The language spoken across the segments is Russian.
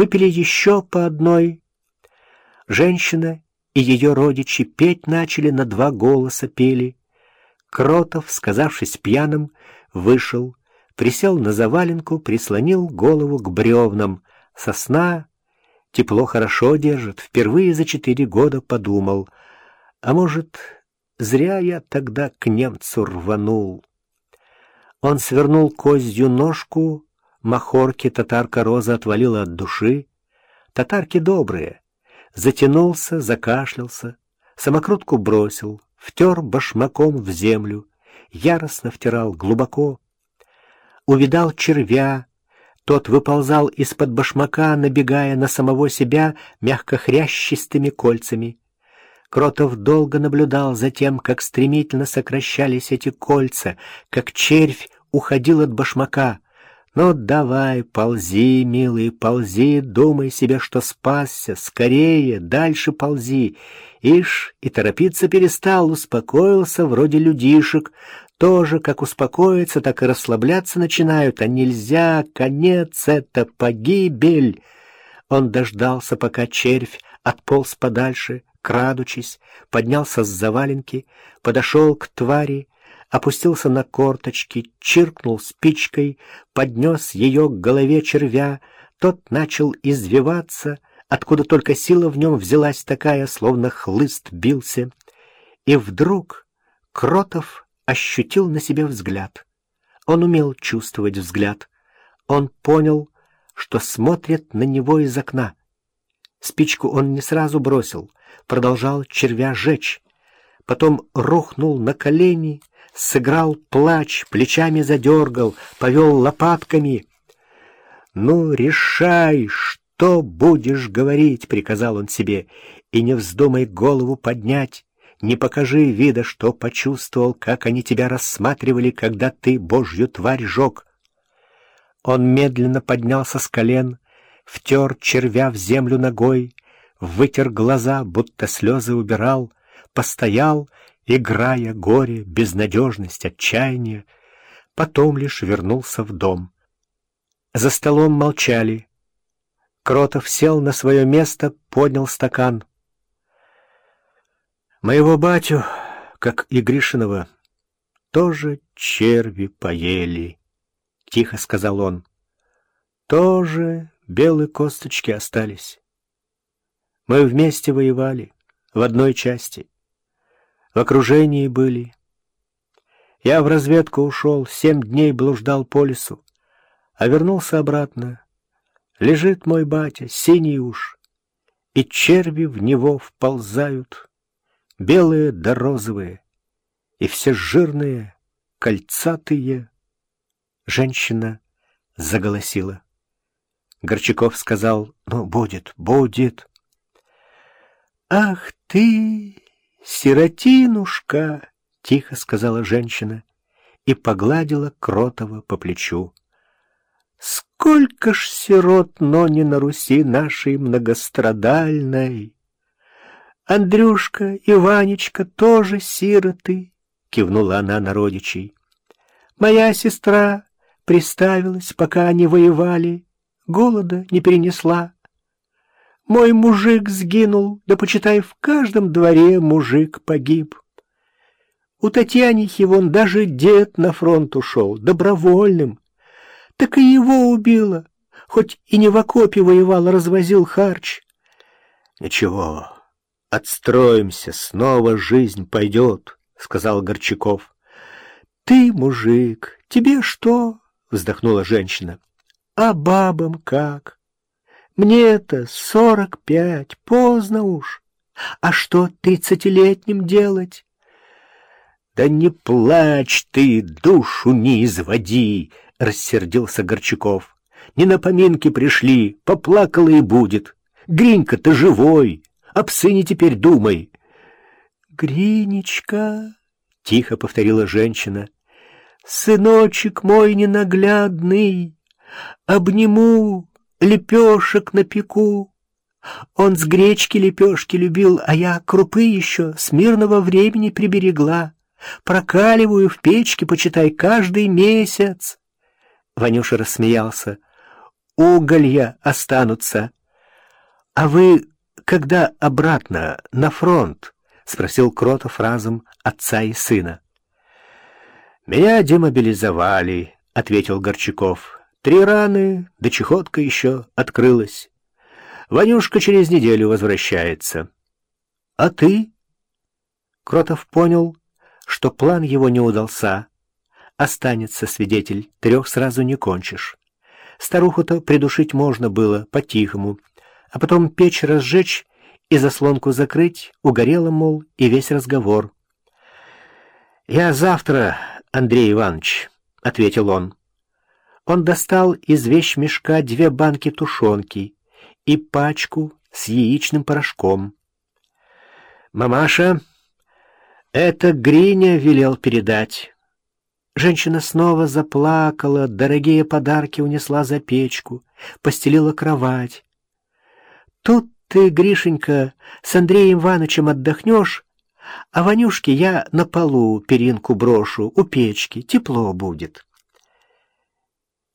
Выпили еще по одной. Женщина и ее родичи петь начали, на два голоса пели. Кротов, сказавшись пьяным, вышел, присел на заваленку, прислонил голову к бревнам. Сосна тепло хорошо держит, впервые за четыре года подумал. А может, зря я тогда к немцу рванул. Он свернул козью ножку, махорки татарка Роза отвалила от души. Татарки добрые. Затянулся, закашлялся, самокрутку бросил, втер башмаком в землю, яростно втирал глубоко. Увидал червя, тот выползал из-под башмака, набегая на самого себя мягко хрящистыми кольцами. Кротов долго наблюдал за тем, как стремительно сокращались эти кольца, как червь уходил от башмака. «Ну, давай, ползи, милый, ползи, думай себе, что спасся, скорее, дальше ползи». Ишь, и торопиться перестал, успокоился, вроде людишек. Тоже, как успокоиться, так и расслабляться начинают, а нельзя, конец — это погибель. Он дождался, пока червь отполз подальше, крадучись, поднялся с заваленки, подошел к твари, опустился на корточки, чиркнул спичкой, поднес ее к голове червя, тот начал извиваться, откуда только сила в нем взялась такая, словно хлыст бился. И вдруг Кротов ощутил на себе взгляд. Он умел чувствовать взгляд. Он понял, что смотрит на него из окна. Спичку он не сразу бросил, продолжал червя жечь. Потом рухнул на колени, сыграл плач, плечами задергал, повел лопатками. «Ну, решай, что будешь говорить!» — приказал он себе. «И не вздумай голову поднять, не покажи вида, что почувствовал, как они тебя рассматривали, когда ты божью тварь жег». Он медленно поднялся с колен, втер червя в землю ногой, вытер глаза, будто слезы убирал, постоял, играя горе, безнадежность, отчаяние, потом лишь вернулся в дом. За столом молчали. Кротов сел на свое место, поднял стакан. «Моего батю, как и Гришинова, тоже черви поели», — тихо сказал он. «Тоже белые косточки остались. Мы вместе воевали, в одной части. В окружении были. Я в разведку ушел, семь дней блуждал по лесу, а вернулся обратно. Лежит мой батя, синий уж, и черви в него вползают, белые да розовые, и все жирные, кольцатые. Женщина заголосила. Горчаков сказал, ну, будет, будет. «Ах ты, сиротинушка!» — тихо сказала женщина и погладила Кротова по плечу. «Сколько ж сирот, но не на Руси нашей многострадальной!» «Андрюшка и Ванечка тоже сироты», — кивнула она на родичей. «Моя сестра приставилась, пока они воевали, голода не перенесла. Мой мужик сгинул, да почитай, в каждом дворе мужик погиб. У Татьянихи вон даже дед на фронт ушел, добровольным. Так и его убило, хоть и не в окопе воевал, а развозил харч. Ничего, отстроимся, снова жизнь пойдет, — сказал Горчаков. Ты, мужик, тебе что? — вздохнула женщина. А бабам как? Мне-то сорок пять, поздно уж. А что тридцатилетним делать? Да не плачь ты, душу не изводи, рассердился Горчаков. Не на поминки пришли, поплакала и будет. Гринька-то живой, об сыне теперь думай. Гринечка, тихо повторила женщина, сыночек мой ненаглядный, Обниму, лепешек напеку. Он с гречки лепешки любил, а я крупы еще с мирного времени приберегла. Прокаливаю в печке, почитай, каждый месяц. Ванюша рассмеялся. уголья останутся. А вы когда обратно, на фронт? — спросил Кротов разом отца и сына. «Меня демобилизовали», — ответил Горчаков. «Три раны, да чехотка еще открылась. Ванюшка через неделю возвращается». «А ты?» Кротов понял, что план его не удался. Останется свидетель, трех сразу не кончишь. Старуху-то придушить можно было, по-тихому, а потом печь разжечь и заслонку закрыть, угорело, мол, и весь разговор. «Я завтра, Андрей Иванович», — ответил он. Он достал из вещмешка две банки тушенки и пачку с яичным порошком. «Мамаша, это Гриня велел передать». Женщина снова заплакала, дорогие подарки унесла за печку, постелила кровать. «Тут ты, Гришенька, с Андреем Ивановичем отдохнешь, а Ванюшке я на полу перинку брошу, у печки, тепло будет».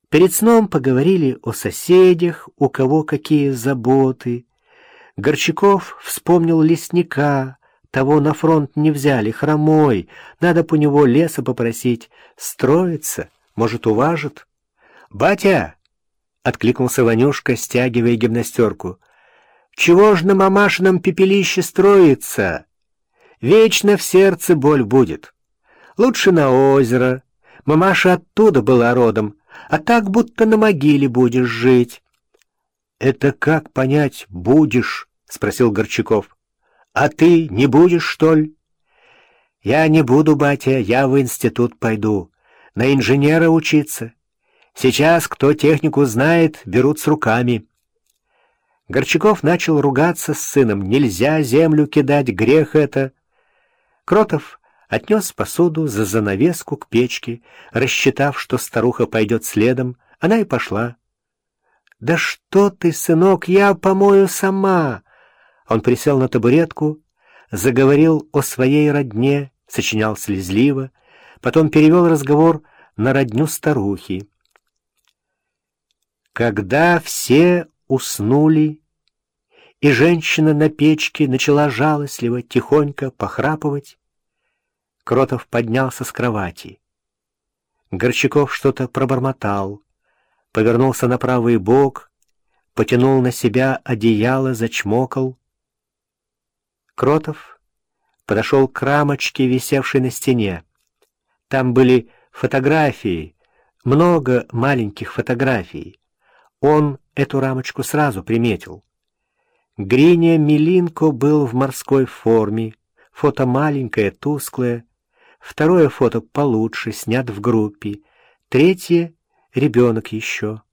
Перед сном поговорили о соседях, у кого какие заботы. Горчаков вспомнил лесника, того на фронт не взяли, хромой, надо по него леса попросить, строится, может, уважит. «Батя!» — откликнулся Ванюшка, стягивая гимнастерку. «Чего ж на мамашином пепелище строится? Вечно в сердце боль будет. Лучше на озеро. Мамаша оттуда была родом, а так будто на могиле будешь жить. — Это как понять «будешь»? — спросил Горчаков. — А ты не будешь, что ли? — Я не буду, батя, я в институт пойду. На инженера учиться. Сейчас, кто технику знает, берут с руками. Горчаков начал ругаться с сыном. Нельзя землю кидать, грех это. Кротов отнес посуду за занавеску к печке, рассчитав, что старуха пойдет следом, она и пошла. «Да что ты, сынок, я помою сама!» Он присел на табуретку, заговорил о своей родне, сочинял слезливо, потом перевел разговор на родню старухи. Когда все уснули, и женщина на печке начала жалостливо, тихонько похрапывать, Кротов поднялся с кровати. Горчаков что-то пробормотал, повернулся на правый бок, потянул на себя одеяло, зачмокал. Кротов подошел к рамочке, висевшей на стене. Там были фотографии, много маленьких фотографий. Он эту рамочку сразу приметил. Гриня Милинко был в морской форме, фото маленькое, тусклое, Второе фото получше, снят в группе. Третье — ребенок еще.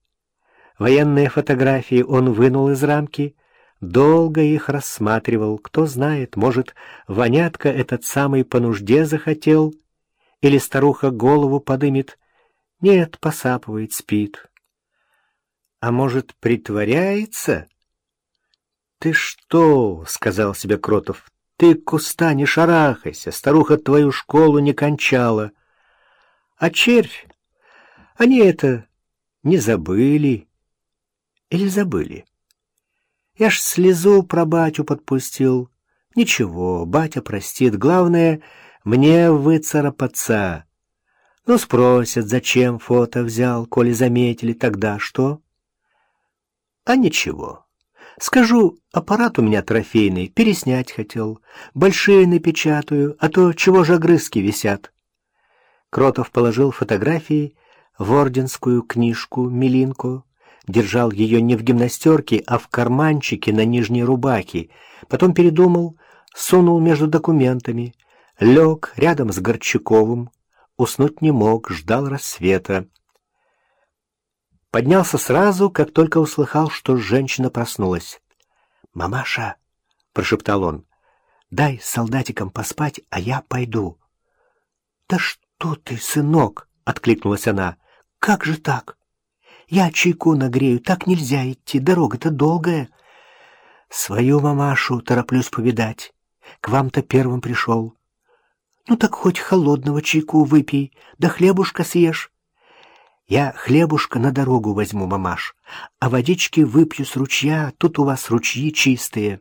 Военные фотографии он вынул из рамки, долго их рассматривал. Кто знает, может, вонятка этот самый по нужде захотел, или старуха голову подымет. Нет, посапывает, спит. А может, притворяется? — Ты что? — сказал себе Кротов. Ты, куста, не шарахайся, старуха твою школу не кончала. А червь, они это не забыли. Или забыли? Я ж слезу про батю подпустил. Ничего, батя простит. Главное, мне выцарапаться. Ну, спросят, зачем фото взял, коли заметили, тогда что? А ничего. Скажу, аппарат у меня трофейный, переснять хотел. Большие напечатаю, а то чего же огрызки висят. Кротов положил фотографии в орденскую книжку «Милинку», держал ее не в гимнастерке, а в карманчике на нижней рубахе, потом передумал, сунул между документами, лег рядом с Горчаковым, уснуть не мог, ждал рассвета. Поднялся сразу, как только услыхал, что женщина проснулась. «Мамаша!» — прошептал он. «Дай солдатикам поспать, а я пойду». «Да что ты, сынок!» — откликнулась она. «Как же так? Я чайку нагрею, так нельзя идти, дорога-то долгая». «Свою мамашу тороплюсь повидать. К вам-то первым пришел». «Ну так хоть холодного чайку выпей, да хлебушка съешь». Я хлебушка на дорогу возьму, мамаш, а водички выпью с ручья, тут у вас ручьи чистые.